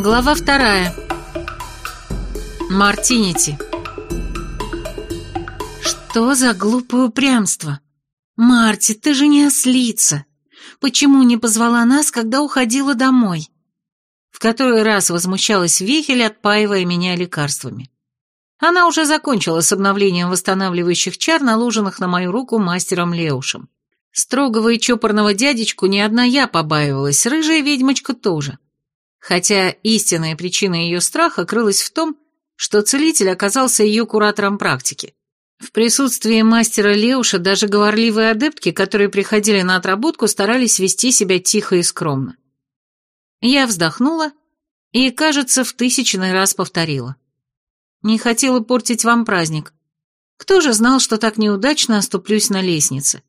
Глава вторая. Мартинити. Что за глупое упрямство? Марти, ты же не ослица. Почему не позвала нас, когда уходила домой? В который раз возмущалась Вехель, отпаивая меня лекарствами. Она уже закончила с обновлением восстанавливающих чар, наложенных на мою руку мастером Леушем. Строгого и чопорного дядечку ни одна я побаивалась, рыжая ведьмочка тоже хотя истинная причина ее страха крылась в том, что целитель оказался ее куратором практики. В присутствии мастера Леуша даже говорливые адептки, которые приходили на отработку, старались вести себя тихо и скромно. Я вздохнула и, кажется, в тысячный раз повторила. Не хотела портить вам праздник. Кто же знал, что так неудачно оступлюсь на лестнице?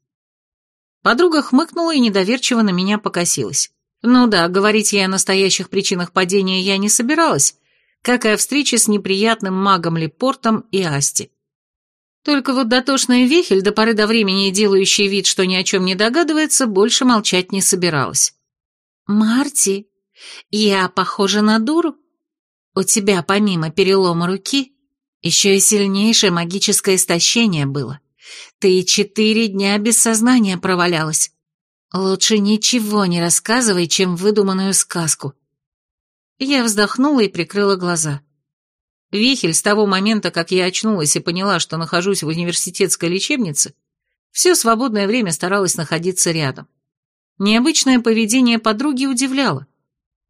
Подруга хмыкнула и недоверчиво на меня покосилась. Ну да, говорить ей о настоящих причинах падения я не собиралась, как и о встрече с неприятным магом Лепортом и Асти. Только вот дотошная Вехель, до поры до времени делающий вид, что ни о чем не догадывается, больше молчать не собиралась. «Марти, я похожа на дуру? У тебя помимо перелома руки еще и сильнейшее магическое истощение было. Ты четыре дня без сознания провалялась. Лучше ничего не рассказывай, чем выдуманную сказку. Я вздохнула и прикрыла глаза. Вихель с того момента, как я очнулась и поняла, что нахожусь в университетской лечебнице, все свободное время старалась находиться рядом. Необычное поведение подруги удивляло.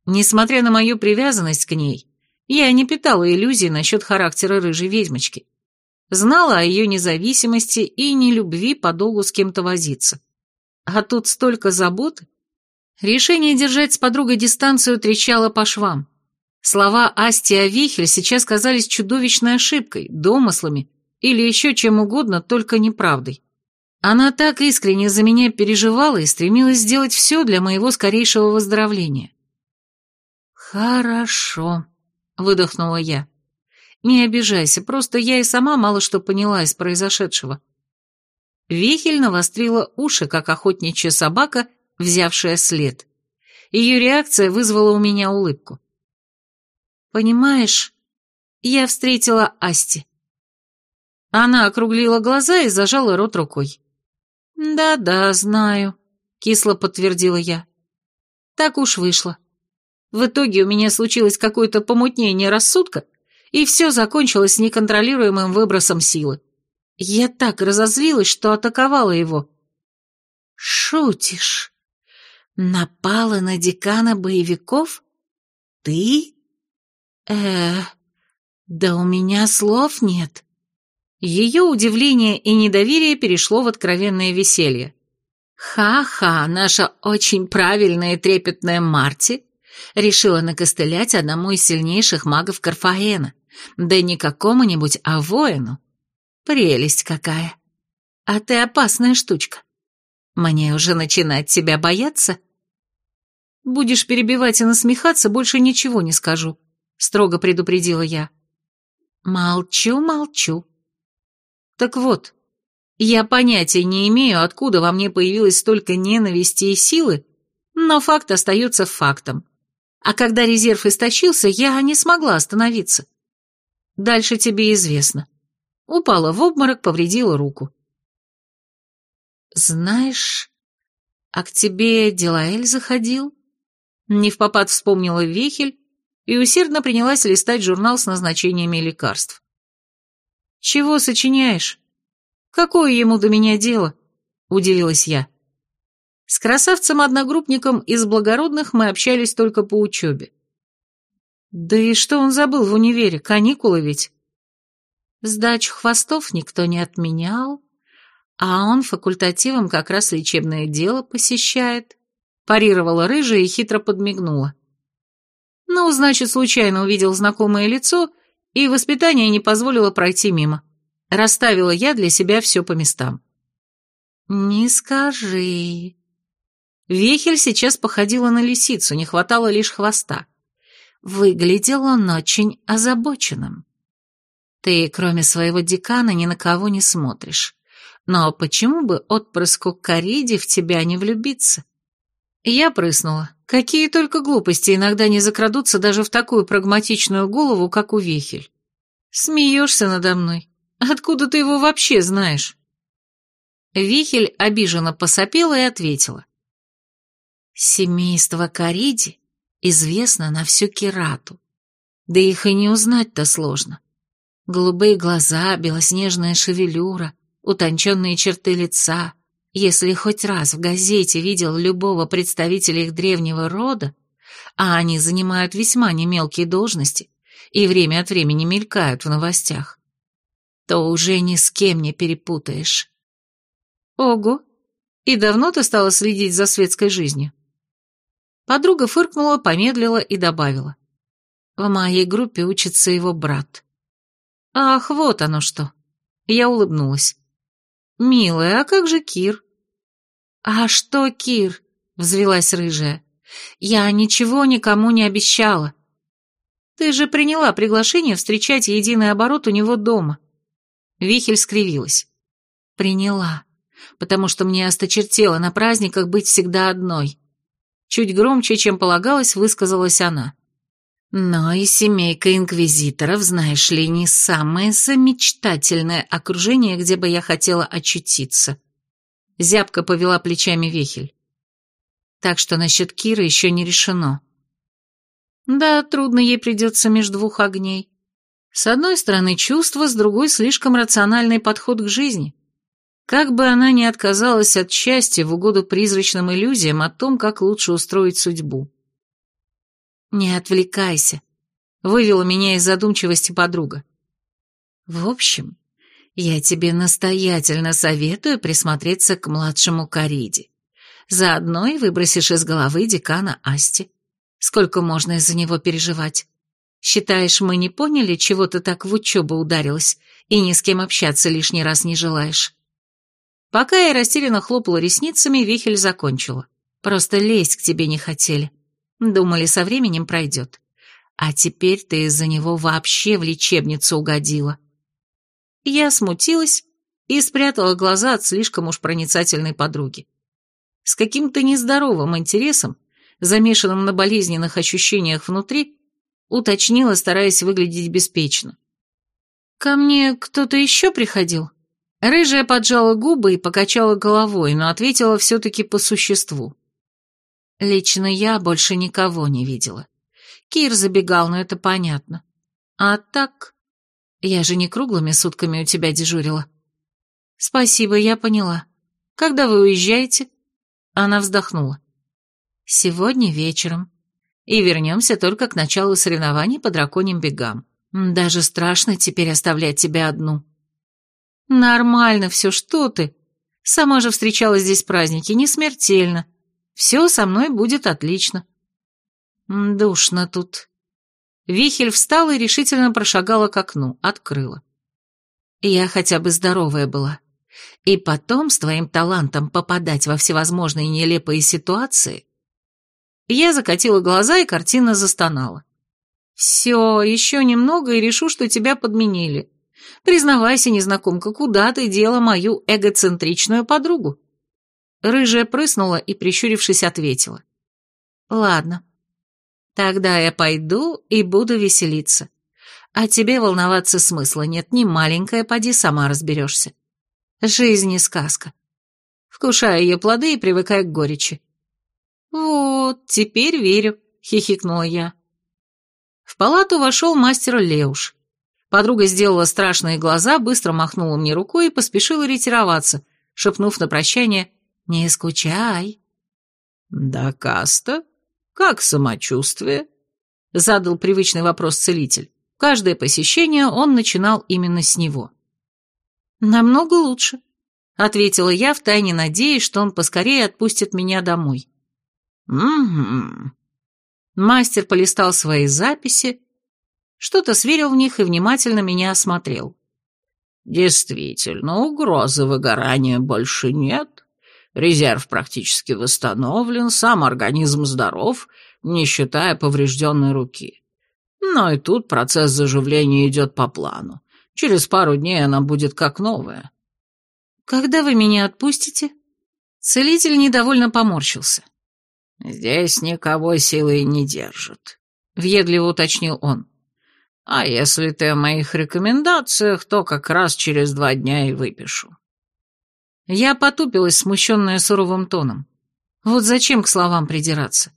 Несмотря на мою привязанность к ней, я не питала иллюзий насчет характера рыжей ведьмочки. Знала о ее независимости и нелюбви подолгу с кем-то возиться. А тут столько заботы. Решение держать с подругой дистанцию трещало по швам. Слова Асти о Вихель сейчас казались чудовищной ошибкой, домыслами или еще чем угодно, только неправдой. Она так искренне за меня переживала и стремилась сделать все для моего скорейшего выздоровления. «Хорошо», — выдохнула я. «Не обижайся, просто я и сама мало что поняла из произошедшего. Вихель навострила уши, как охотничья собака, взявшая след. Ее реакция вызвала у меня улыбку. «Понимаешь, я встретила Асти». Она округлила глаза и зажала рот рукой. «Да-да, знаю», — кисло подтвердила я. «Так уж вышло. В итоге у меня случилось какое-то помутнение рассудка, и все закончилось неконтролируемым выбросом силы. Я так разозлилась, что атаковала его. «Шутишь? Напала на декана боевиков? Ты? э да у меня слов нет». Ее удивление и недоверие перешло в откровенное веселье. «Ха-ха, наша очень правильная и трепетная Марти решила накостылять одному из сильнейших магов Карфаэна, да не какому-нибудь, а воину. Прелесть какая. А ты опасная штучка. Мне уже начинать тебя бояться? Будешь перебивать и насмехаться, больше ничего не скажу, строго предупредила я. Молчу, молчу. Так вот, я понятия не имею, откуда во мне появилось столько ненависти и силы, но факт остается фактом. А когда резерв истощился, я не смогла остановиться. Дальше тебе известно. Упала в обморок, повредила руку. «Знаешь, а к тебе Дилаэль заходил?» Не в попад вспомнила Вехель и усердно принялась листать журнал с назначениями лекарств. «Чего сочиняешь? Какое ему до меня дело?» – удивилась я. С красавцем-одногруппником из благородных мы общались только по учебе. Да и что он забыл в универе, каникулы ведь? Сдачу хвостов никто не отменял, а он факультативом как раз лечебное дело посещает. Парировала рыжая и хитро подмигнула. Ну, значит, случайно увидел знакомое лицо, и воспитание не позволило пройти мимо. Расставила я для себя все по местам. «Не скажи». Вехель сейчас походила на лисицу, не хватало лишь хвоста. Выглядел он очень озабоченным. Ты, кроме своего декана, ни на кого не смотришь. Но почему бы отпрыску Кариди в тебя не влюбиться? Я прыснула. Какие только глупости иногда не закрадутся даже в такую прагматичную голову, как у Вехель. Смеешься надо мной. Откуда ты его вообще знаешь? Вихель обиженно посопела и ответила. Семейство Кариди известно на всю Кирату. Да их и не узнать-то сложно. Голубые глаза, белоснежная шевелюра, утонченные черты лица. Если хоть раз в газете видел любого представителя их древнего рода, а они занимают весьма немелкие должности и время от времени мелькают в новостях, то уже ни с кем не перепутаешь. Ого! И давно ты стала следить за светской жизнью? Подруга фыркнула, помедлила и добавила. В моей группе учится его брат. Ах, вот оно что. Я улыбнулась. Милая, а как же Кир? А что Кир? Взвелась рыжая. Я ничего никому не обещала. Ты же приняла приглашение встречать единый оборот у него дома. Вихель скривилась. Приняла, потому что мне осточертело на праздниках быть всегда одной. Чуть громче, чем полагалось, высказалась она. Но и семейка инквизиторов, знаешь ли, не самое замечтательное окружение, где бы я хотела очутиться. Зябко повела плечами Вехель. Так что насчет Киры еще не решено. Да, трудно ей придется между двух огней. С одной стороны чувство, с другой слишком рациональный подход к жизни. Как бы она ни отказалась от счастья в угоду призрачным иллюзиям о том, как лучше устроить судьбу. «Не отвлекайся», — вывела меня из задумчивости подруга. «В общем, я тебе настоятельно советую присмотреться к младшему Кариде. Заодно и выбросишь из головы декана Асти. Сколько можно из-за него переживать? Считаешь, мы не поняли, чего ты так в учебу ударилась и ни с кем общаться лишний раз не желаешь?» Пока я растерянно хлопала ресницами, Вихель закончила. Просто лезть к тебе не хотели. Думали, со временем пройдет. А теперь ты из-за него вообще в лечебницу угодила. Я смутилась и спрятала глаза от слишком уж проницательной подруги. С каким-то нездоровым интересом, замешанным на болезненных ощущениях внутри, уточнила, стараясь выглядеть беспечно. «Ко мне кто-то еще приходил?» Рыжая поджала губы и покачала головой, но ответила все-таки по существу. Лично я больше никого не видела. Кир забегал, но это понятно. А так... Я же не круглыми сутками у тебя дежурила. Спасибо, я поняла. Когда вы уезжаете? Она вздохнула. Сегодня вечером. И вернемся только к началу соревнований по драконьим бегам. Даже страшно теперь оставлять тебя одну. «Нормально все, что ты? Сама же встречала здесь праздники, не смертельно. Все со мной будет отлично». «Душно тут». Вихель встала и решительно прошагала к окну, открыла. «Я хотя бы здоровая была. И потом с твоим талантом попадать во всевозможные нелепые ситуации...» Я закатила глаза и картина застонала. «Все, еще немного и решу, что тебя подменили. Признавайся, незнакомка, куда ты дела мою эгоцентричную подругу?» Рыжая прыснула и, прищурившись, ответила. «Ладно. Тогда я пойду и буду веселиться. А тебе волноваться смысла нет, не маленькая, поди сама разберешься. Жизнь не сказка. Вкушай ее плоды и привыкай к горечи». «Вот, теперь верю», — хихикнула я. В палату вошел мастер Леуш. Подруга сделала страшные глаза, быстро махнула мне рукой и поспешила ретироваться, шепнув на прощание «Не скучай». «Да, Каста, как самочувствие?» Задал привычный вопрос целитель. Каждое посещение он начинал именно с него. «Намного лучше», — ответила я, втайне надеясь, что он поскорее отпустит меня домой. «Угу». Мастер полистал свои записи, что-то сверил в них и внимательно меня осмотрел. «Действительно, угрозы выгорания больше нет. Резерв практически восстановлен, сам организм здоров, не считая поврежденной руки. Но и тут процесс заживления идет по плану. Через пару дней она будет как новая». «Когда вы меня отпустите?» Целитель недовольно поморщился. «Здесь никого силой не держат», — въедливо уточнил он. «А если ты о моих рекомендациях, то как раз через два дня и выпишу». Я потупилась, смущенная суровым тоном. Вот зачем к словам придираться?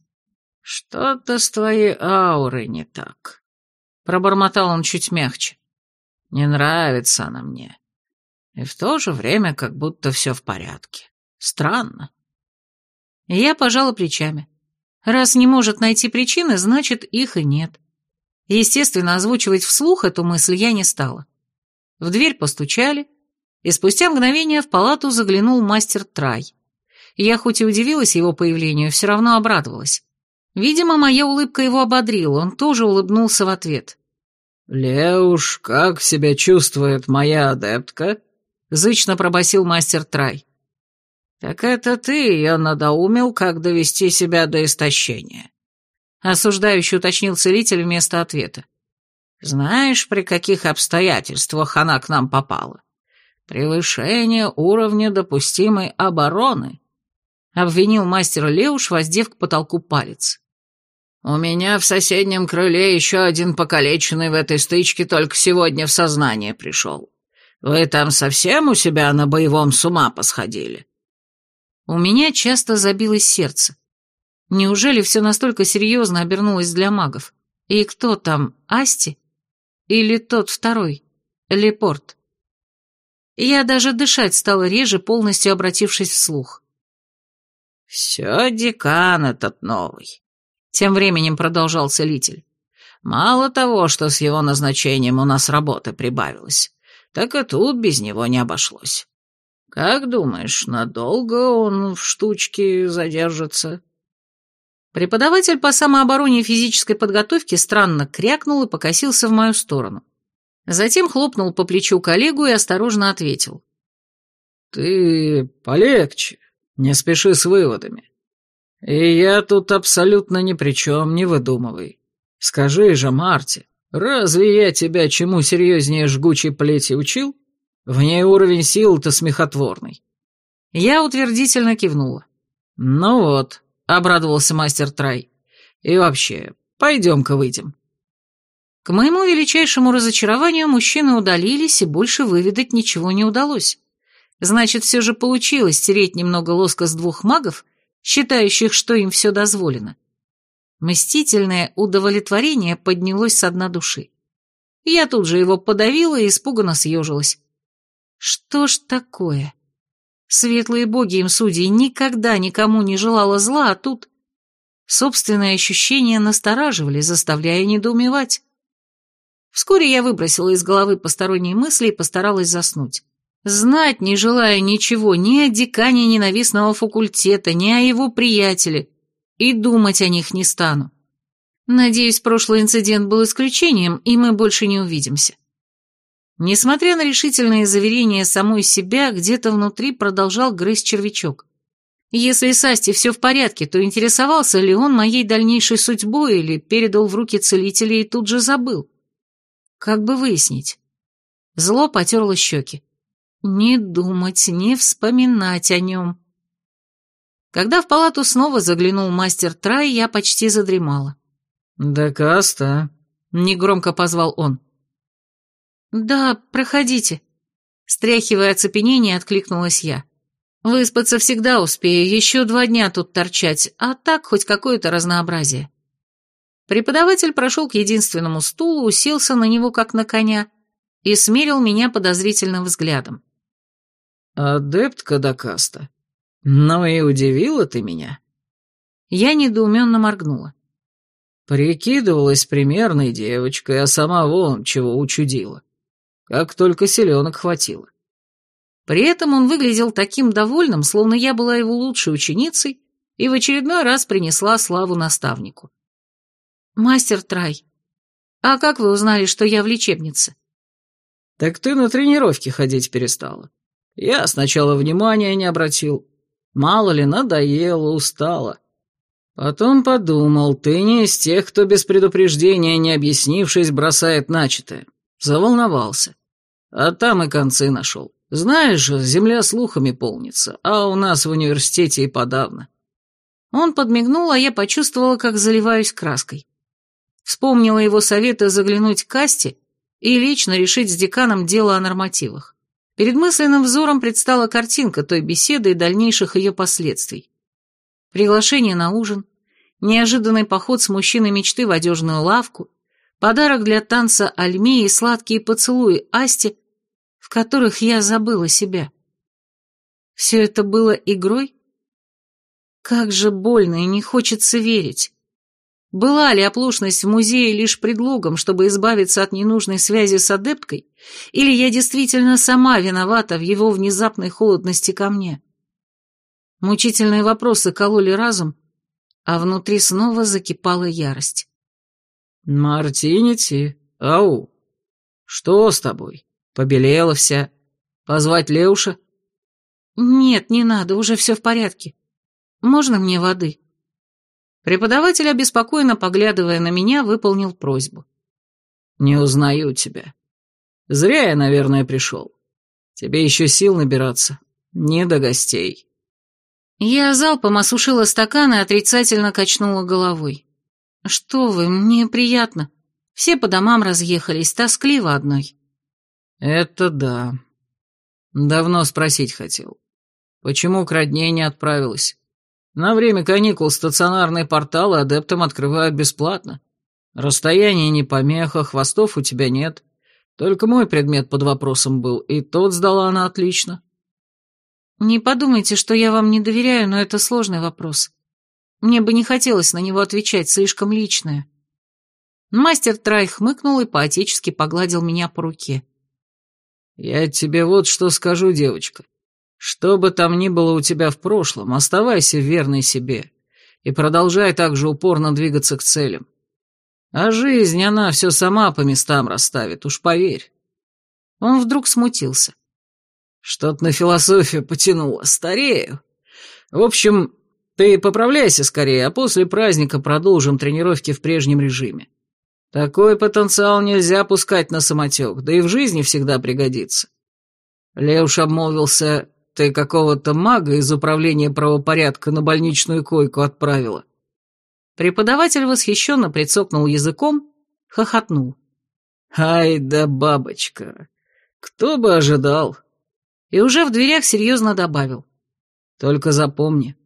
«Что-то с твоей аурой не так», — пробормотал он чуть мягче. «Не нравится она мне. И в то же время как будто все в порядке. Странно». Я пожала плечами. Раз не может найти причины, значит, их и нет. Естественно, озвучивать вслух эту мысль я не стала. В дверь постучали, и спустя мгновение в палату заглянул мастер Трай. Я хоть и удивилась его появлению, все равно обрадовалась. Видимо, моя улыбка его ободрила, он тоже улыбнулся в ответ. «Леуш, как себя чувствует моя адептка?» — зычно пробасил мастер Трай. «Так это ты ее надоумил, как довести себя до истощения», — осуждающий уточнил целитель вместо ответа. «Знаешь, при каких обстоятельствах она к нам попала? Превышение уровня допустимой обороны», — обвинил мастер Леуш, воздев к потолку палец. «У меня в соседнем крыле еще один покалеченный в этой стычке только сегодня в сознание пришел. Вы там совсем у себя на боевом с ума посходили?» У меня часто забилось сердце. Неужели все настолько серьезно обернулось для магов? И кто там, Асти? Или тот второй, Лепорт? Я даже дышать стала реже, полностью обратившись вслух. «Все декан этот новый», — тем временем продолжал целитель. «Мало того, что с его назначением у нас работы прибавилось, так и тут без него не обошлось. «Как думаешь, надолго он в штучке задержится?» Преподаватель по самообороне и физической подготовке странно крякнул и покосился в мою сторону. Затем хлопнул по плечу коллегу и осторожно ответил. «Ты полегче, не спеши с выводами. И я тут абсолютно ни при чем, не выдумывай. Скажи же, Марти, разве я тебя чему серьезнее жгучей плети учил?» В ней уровень сил-то смехотворный. Я утвердительно кивнула. Ну вот, обрадовался мастер Трай. И вообще, пойдем-ка выйдем. К моему величайшему разочарованию мужчины удалились, и больше выведать ничего не удалось. Значит, все же получилось стереть немного лоска с двух магов, считающих, что им все дозволено. Мстительное удовлетворение поднялось со дна души. Я тут же его подавила и испуганно съежилась. Что ж такое? Светлые боги им судьи никогда никому не желала зла, а тут... Собственные ощущения настораживали, заставляя недоумевать. Вскоре я выбросила из головы посторонние мысли и постаралась заснуть. Знать не желая ничего ни о декане ненавистного факультета, ни о его приятеле, и думать о них не стану. Надеюсь, прошлый инцидент был исключением, и мы больше не увидимся. Несмотря на решительные заверения самой себя, где-то внутри продолжал грызть червячок. Если с Асти все в порядке, то интересовался ли он моей дальнейшей судьбой или передал в руки целителя и тут же забыл? Как бы выяснить? Зло потерло щеки. Не думать, не вспоминать о нем. Когда в палату снова заглянул мастер Трай, я почти задремала. «Да Каста», — негромко позвал он. «Да, проходите». Стряхивая оцепенение, откликнулась я. «Выспаться всегда успею, еще два дня тут торчать, а так хоть какое-то разнообразие». Преподаватель прошел к единственному стулу, уселся на него, как на коня, и смерил меня подозрительным взглядом. «Адептка Дакаста, ну и удивила ты меня». Я недоуменно моргнула. Прикидывалась примерной девочкой, а сама вон чего учудила. Как только селенок хватило. При этом он выглядел таким довольным, словно я была его лучшей ученицей и в очередной раз принесла славу наставнику. «Мастер Трай, а как вы узнали, что я в лечебнице?» «Так ты на тренировки ходить перестала. Я сначала внимания не обратил. Мало ли, надоело, устала. Потом подумал, ты не из тех, кто без предупреждения, не объяснившись, бросает начатое. Заволновался. А там и концы нашел. Знаешь же, земля слухами полнится, а у нас в университете и подавно. Он подмигнул, а я почувствовала, как заливаюсь краской. Вспомнила его советы заглянуть к Касте и лично решить с деканом дело о нормативах. Перед мысленным взором предстала картинка той беседы и дальнейших ее последствий. Приглашение на ужин, неожиданный поход с мужчиной мечты в одежную лавку, подарок для танца Альме и сладкие поцелуи Асти, в которых я забыла себя. Все это было игрой? Как же больно и не хочется верить. Была ли оплошность в музее лишь предлогом, чтобы избавиться от ненужной связи с адепткой, или я действительно сама виновата в его внезапной холодности ко мне? Мучительные вопросы кололи разум, а внутри снова закипала ярость. «Мартинити, ау, что с тобой? Побелела вся. Позвать Леуша?» «Нет, не надо, уже все в порядке. Можно мне воды?» Преподаватель, обеспокоенно поглядывая на меня, выполнил просьбу. «Не узнаю тебя. Зря я, наверное, пришел. Тебе еще сил набираться. Не до гостей». Я залпом осушила стакан и отрицательно качнула головой. «Что вы, мне приятно. Все по домам разъехались, тоскливо одной». «Это да. Давно спросить хотел. Почему к родне не отправилась? На время каникул стационарные порталы адептам открывают бесплатно. Расстояние не помеха, хвостов у тебя нет. Только мой предмет под вопросом был, и тот сдала она отлично. Не подумайте, что я вам не доверяю, но это сложный вопрос. Мне бы не хотелось на него отвечать, слишком личное. Мастер Трай хмыкнул и поотечески погладил меня по руке. «Я тебе вот что скажу, девочка. Что бы там ни было у тебя в прошлом, оставайся верной себе и продолжай так же упорно двигаться к целям. А жизнь, она все сама по местам расставит, уж поверь. Он вдруг смутился. Что-то на философию потянуло, старею. В общем, ты поправляйся скорее, а после праздника продолжим тренировки в прежнем режиме. Такой потенциал нельзя пускать на самотек, да и в жизни всегда пригодится. Леуш обмолвился, ты какого-то мага из управления правопорядка на больничную койку отправила?» Преподаватель восхищенно прицокнул языком, хохотнул. «Ай да бабочка! Кто бы ожидал!» И уже в дверях серьезно добавил. «Только запомни,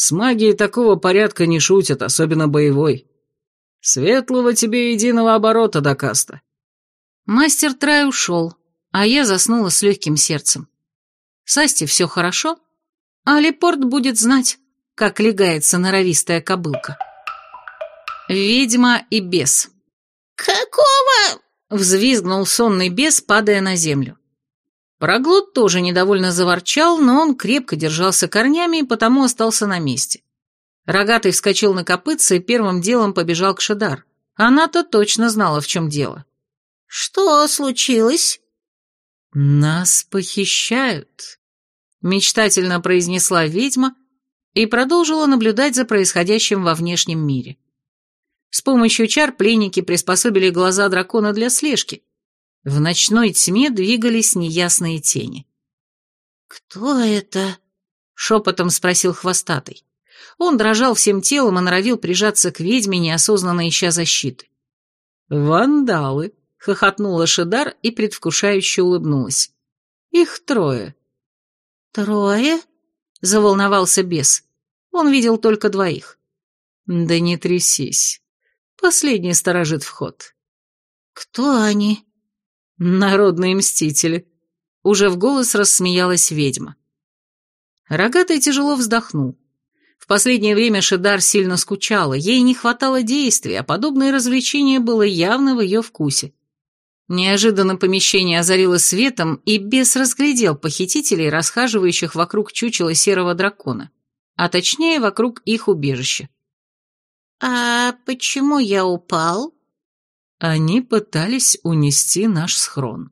с магией такого порядка не шутят, особенно боевой. Светлого тебе единого оборота, Дакаста». Мастер Трай ушел, а я заснула с легким сердцем. С Асти все хорошо, а Лепорт будет знать, как легается норовистая кобылка. Ведьма и бес. «Какого?» — взвизгнул сонный бес, падая на землю. Проглот тоже недовольно заворчал, но он крепко держался корнями и потому остался на месте. Рогатый вскочил на копытце и первым делом побежал к Шедар. Она-то точно знала, в чем дело. «Что случилось?» «Нас похищают», мечтательно произнесла ведьма и продолжила наблюдать за происходящим во внешнем мире. С помощью чар пленники приспособили глаза дракона для слежки. В ночной тьме двигались неясные тени. «Кто это?» — шепотом спросил хвостатый. Он дрожал всем телом и норовил прижаться к ведьме, неосознанно ища защиты. «Вандалы!» — хохотнула Шедар и предвкушающе улыбнулась. «Их трое. «Трое?» — заволновался бес. Он видел только двоих. «Да не трясись. Последний сторожит вход». «Кто они?» «Народные мстители». Уже в голос рассмеялась ведьма. Рогатый тяжело вздохнул. В последнее время Шедар сильно скучала, ей не хватало действий, а подобное развлечение было явно в ее вкусе. Неожиданно помещение озарилось светом, и бес разглядел похитителей, расхаживающих вокруг чучела серого дракона, а точнее вокруг их убежища. «А почему я упал?» Они пытались унести наш схрон.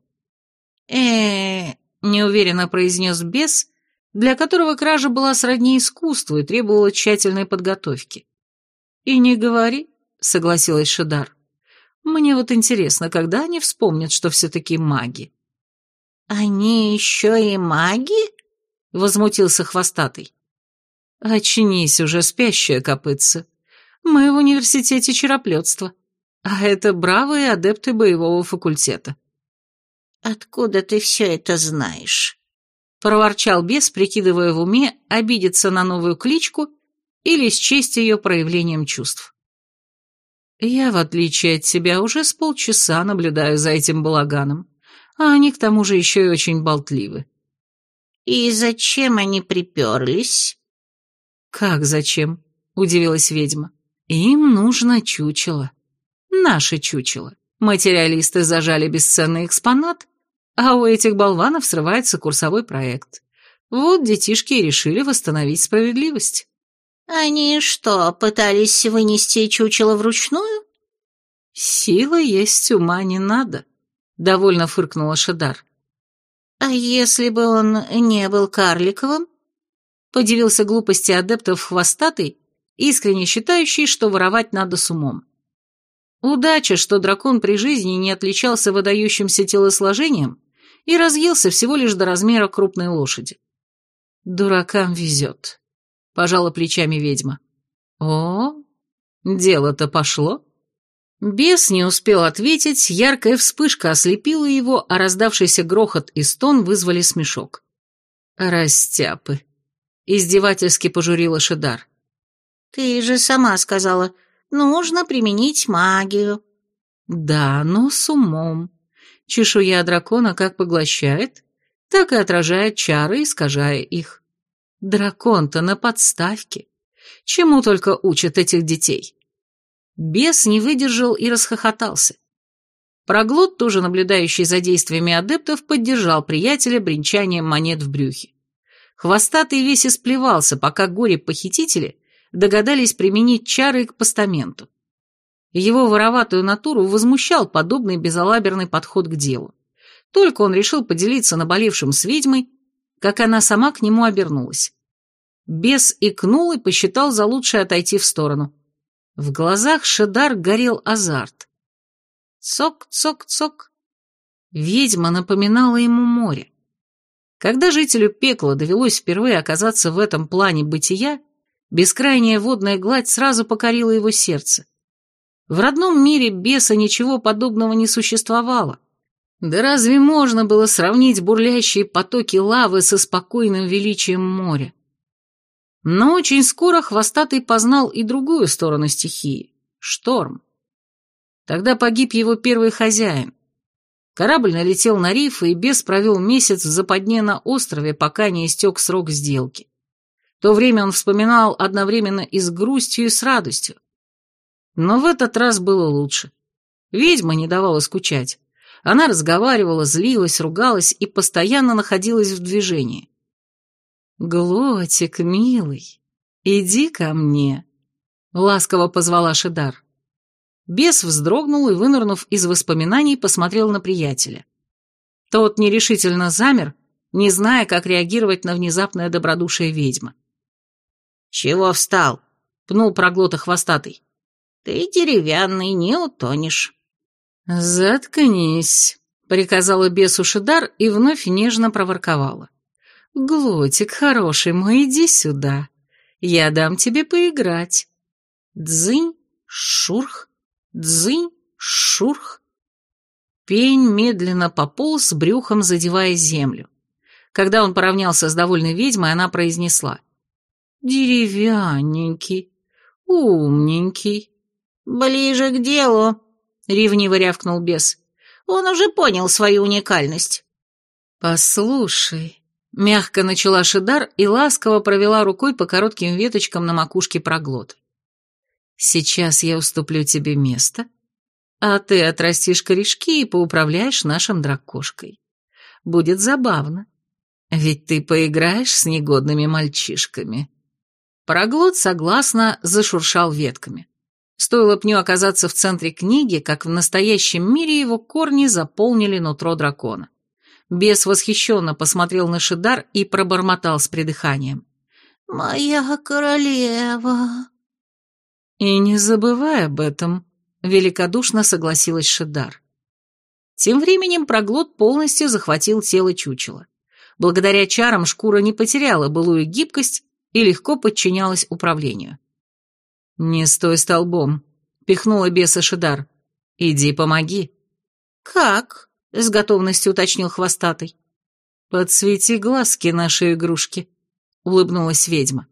э неуверенно произнес бес, для которого кража была сродни искусству и требовала тщательной подготовки. «И не говори», — согласилась Шидар. Мне вот интересно, когда они вспомнят, что все-таки маги?» «Они еще и маги?» — возмутился хвостатый. Очнись уже, спящая копытца. Мы в университете чероплетства, а это бравые адепты боевого факультета. «Откуда ты все это знаешь?» — проворчал бес, прикидывая в уме, обидеться на новую кличку или счесть ее проявлением чувств. «Я, в отличие от тебя, уже с полчаса наблюдаю за этим балаганом, а они к тому же еще и очень болтливы». «И зачем они приперлись?» «Как зачем?» — удивилась ведьма. «Им нужно чучело. Наше чучело. Материалисты зажали бесценный экспонат, а у этих болванов срывается курсовой проект. Вот детишки и решили восстановить справедливость». «Они что, пытались вынести чучело вручную?» «Сила есть, ума не надо», — довольно фыркнула Шадар. «А если бы он не был карликовым?» Подивился глупости адептов хвостатый, искренне считающий, что воровать надо с умом. Удача, что дракон при жизни не отличался выдающимся телосложением и разъелся всего лишь до размера крупной лошади. Дуракам везет пожала плечами ведьма. О, дело-то пошло. Бес не успел ответить, яркая вспышка ослепила его, а раздавшийся грохот и стон вызвали смешок. «Растяпы!» — издевательски пожурила Шедар. «Ты же сама сказала, нужно применить магию». «Да, но с умом. Чешуя дракона как поглощает, так и отражает чары, искажая их. Дракон-то на подставке. Чему только учат этих детей. Бес не выдержал и расхохотался. Проглот, тоже наблюдающий за действиями адептов, поддержал приятеля бренчанием монет в брюхе. Хвостатый весь исплевался, пока горе-похитители догадались применить чары к постаменту. Его вороватую натуру возмущал подобный безалаберный подход к делу. Только он решил поделиться наболевшим с ведьмой, как она сама к нему обернулась. Бес икнул и посчитал за лучшее отойти в сторону. В глазах Шедар горел азарт. Цок-цок-цок. Ведьма напоминала ему море. Когда жителю пекла довелось впервые оказаться в этом плане бытия, бескрайняя водная гладь сразу покорила его сердце. В родном мире беса ничего подобного не существовало. Да разве можно было сравнить бурлящие потоки лавы со спокойным величием моря? Но очень скоро Хвостатый познал и другую сторону стихии — шторм. Тогда погиб его первый хозяин. Корабль налетел на риф, и бес провел месяц в западне на острове, пока не истек срок сделки. То время он вспоминал одновременно и с грустью, и с радостью. Но в этот раз было лучше. Ведьма не давала скучать. Она разговаривала, злилась, ругалась и постоянно находилась в движении. «Глотик, милый, иди ко мне», — ласково позвала Шидар. Бес вздрогнул и, вынырнув из воспоминаний, посмотрел на приятеля. Тот нерешительно замер, не зная, как реагировать на внезапное добродушие ведьмы. «Чего встал?» — пнул проглота хвостатый. «Ты деревянный, не утонешь». «Заткнись», — приказала бесу Шидар и вновь нежно проворковала. «Глотик хороший мой, иди сюда. Я дам тебе поиграть». Дзынь, шурх, дзынь, шурх. Пень медленно пополз, брюхом задевая землю. Когда он поравнялся с довольной ведьмой, она произнесла. «Деревянненький, умненький». «Ближе к делу», — ревниво рявкнул бес. «Он уже понял свою уникальность». «Послушай», — мягко начала Шидар и ласково провела рукой по коротким веточкам на макушке проглот. «Сейчас я уступлю тебе место, а ты отрастишь корешки и поуправляешь нашим дракошкой. Будет забавно, ведь ты поиграешь с негодными мальчишками». Проглот согласно зашуршал ветками. Стоило пню оказаться в центре книги, как в настоящем мире его корни заполнили нутро дракона. Бес восхищенно посмотрел на Шидар и пробормотал с придыханием. «Моя королева!» «И не забывай об этом», — великодушно согласилась Шидар. Тем временем проглот полностью захватил тело чучела. Благодаря чарам шкура не потеряла былую гибкость и легко подчинялась управлению. «Не стой столбом», — пихнула беса Шидар. «Иди помоги». «Как?» — с готовностью уточнил хвостатый. «Подсвети глазки нашей игрушки», — улыбнулась ведьма.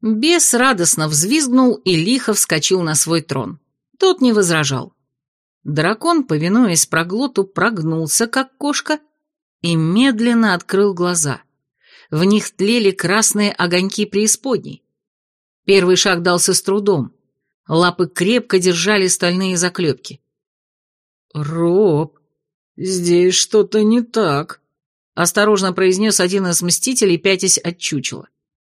Бес радостно взвизгнул и лихо вскочил на свой трон. Тот не возражал. Дракон, повинуясь проглоту, прогнулся, как кошка, и медленно открыл глаза. В них тлели красные огоньки преисподней. Первый шаг дался с трудом. Лапы крепко держали стальные заклепки. «Роб, здесь что-то не так», — осторожно произнес один из мстителей, пятясь от чучела.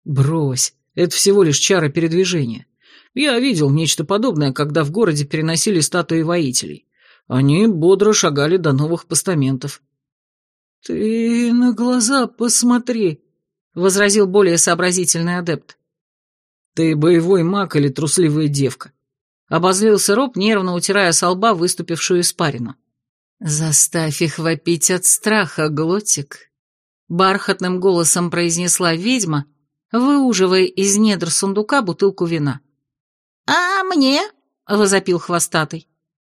«Брось, это всего лишь чара передвижения. Я видел нечто подобное, когда в городе переносили статуи воителей. Они бодро шагали до новых постаментов. «Ты на глаза посмотри», — возразил более сообразительный адепт. «Ты боевой маг или трусливая девка?» Обозлился Роб, нервно утирая со лба выступившую испарину. «Заставь их вопить от страха, глотик», — бархатным голосом произнесла ведьма, выуживая из недр сундука бутылку вина. «А мне?» — возопил хвостатый.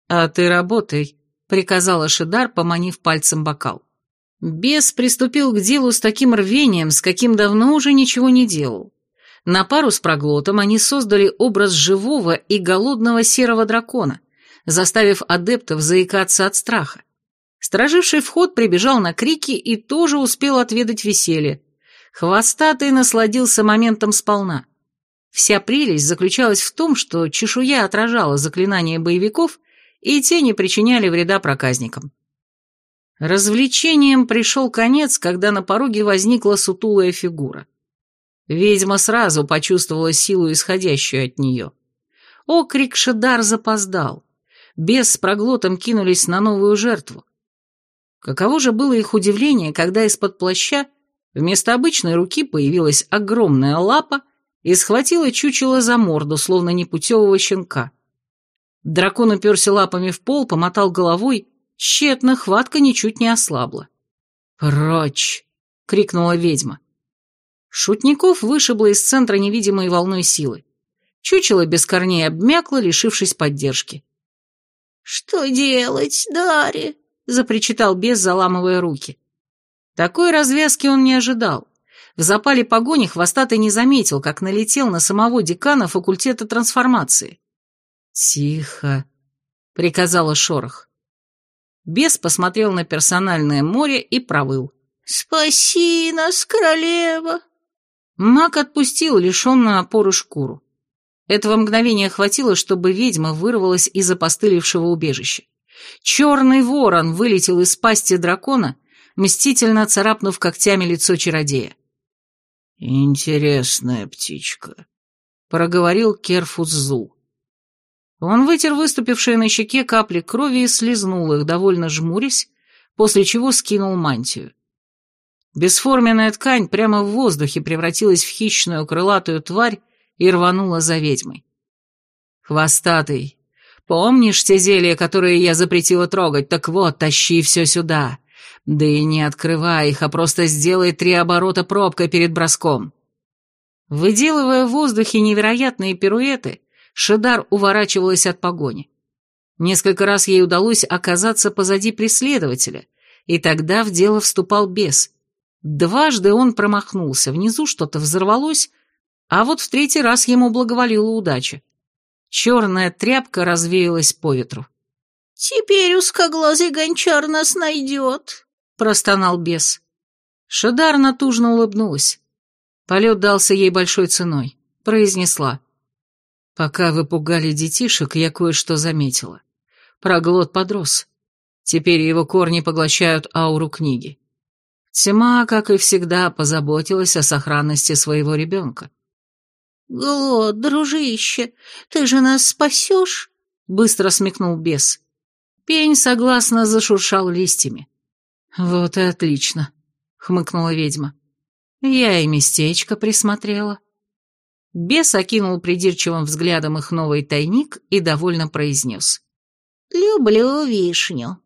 «А ты работай», — приказала Шидар, поманив пальцем бокал. Бес приступил к делу с таким рвением, с каким давно уже ничего не делал. На пару с проглотом они создали образ живого и голодного серого дракона, заставив адептов заикаться от страха. Страживший вход прибежал на крики и тоже успел отведать веселье. Хвостатый насладился моментом сполна. Вся прелесть заключалась в том, что чешуя отражала заклинания боевиков, и те не причиняли вреда проказникам. Развлечением пришел конец, когда на пороге возникла сутулая фигура. Ведьма сразу почувствовала силу, исходящую от нее. Окрик Шедар запоздал. Бес с проглотом кинулись на новую жертву. Каково же было их удивление, когда из-под плаща вместо обычной руки появилась огромная лапа и схватила чучело за морду, словно непутевого щенка. Дракон уперся лапами в пол, помотал головой Тщетно, хватка ничуть не ослабла. «Прочь!» — крикнула ведьма. Шутников вышибло из центра невидимой волной силы. Чучело без корней обмякло, лишившись поддержки. «Что делать, Дарья?» — запричитал бес, заламывая руки. Такой развязки он не ожидал. В запале погони хвостатый не заметил, как налетел на самого декана факультета трансформации. «Тихо», — приказала Шорох. Бес посмотрел на персональное море и провыл. «Спаси нас, королева!» Маг отпустил лишенную опоры шкуру. Этого мгновения хватило, чтобы ведьма вырвалась из опостылевшего убежища. Черный ворон вылетел из пасти дракона, мстительно царапнув когтями лицо чародея. «Интересная птичка», — проговорил Керфус Зул. Он вытер выступившие на щеке капли крови и слезнул их, довольно жмурясь, после чего скинул мантию. Бесформенная ткань прямо в воздухе превратилась в хищную крылатую тварь и рванула за ведьмой. «Хвостатый, помнишь те зелья, которые я запретила трогать? Так вот, тащи все сюда. Да и не открывай их, а просто сделай три оборота пробкой перед броском». Выделывая в воздухе невероятные пируэты, Шедар уворачивалась от погони. Несколько раз ей удалось оказаться позади преследователя, и тогда в дело вступал бес. Дважды он промахнулся, внизу что-то взорвалось, а вот в третий раз ему благоволила удача. Черная тряпка развеялась по ветру. «Теперь узкоглазый гончар нас найдет», — простонал бес. Шедар натужно улыбнулась. Полет дался ей большой ценой. Произнесла. Пока вы пугали детишек, я кое-что заметила. Проглот подрос. Теперь его корни поглощают ауру книги. Тьма, как и всегда, позаботилась о сохранности своего ребенка. «Глот, дружище, ты же нас спасешь?» — быстро смекнул бес. Пень согласно зашуршал листьями. «Вот и отлично», — хмыкнула ведьма. «Я и местечко присмотрела». Бес окинул придирчивым взглядом их новый тайник и довольно произнес. «Люблю вишню».